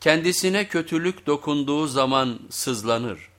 Kendisine kötülük dokunduğu zaman sızlanır.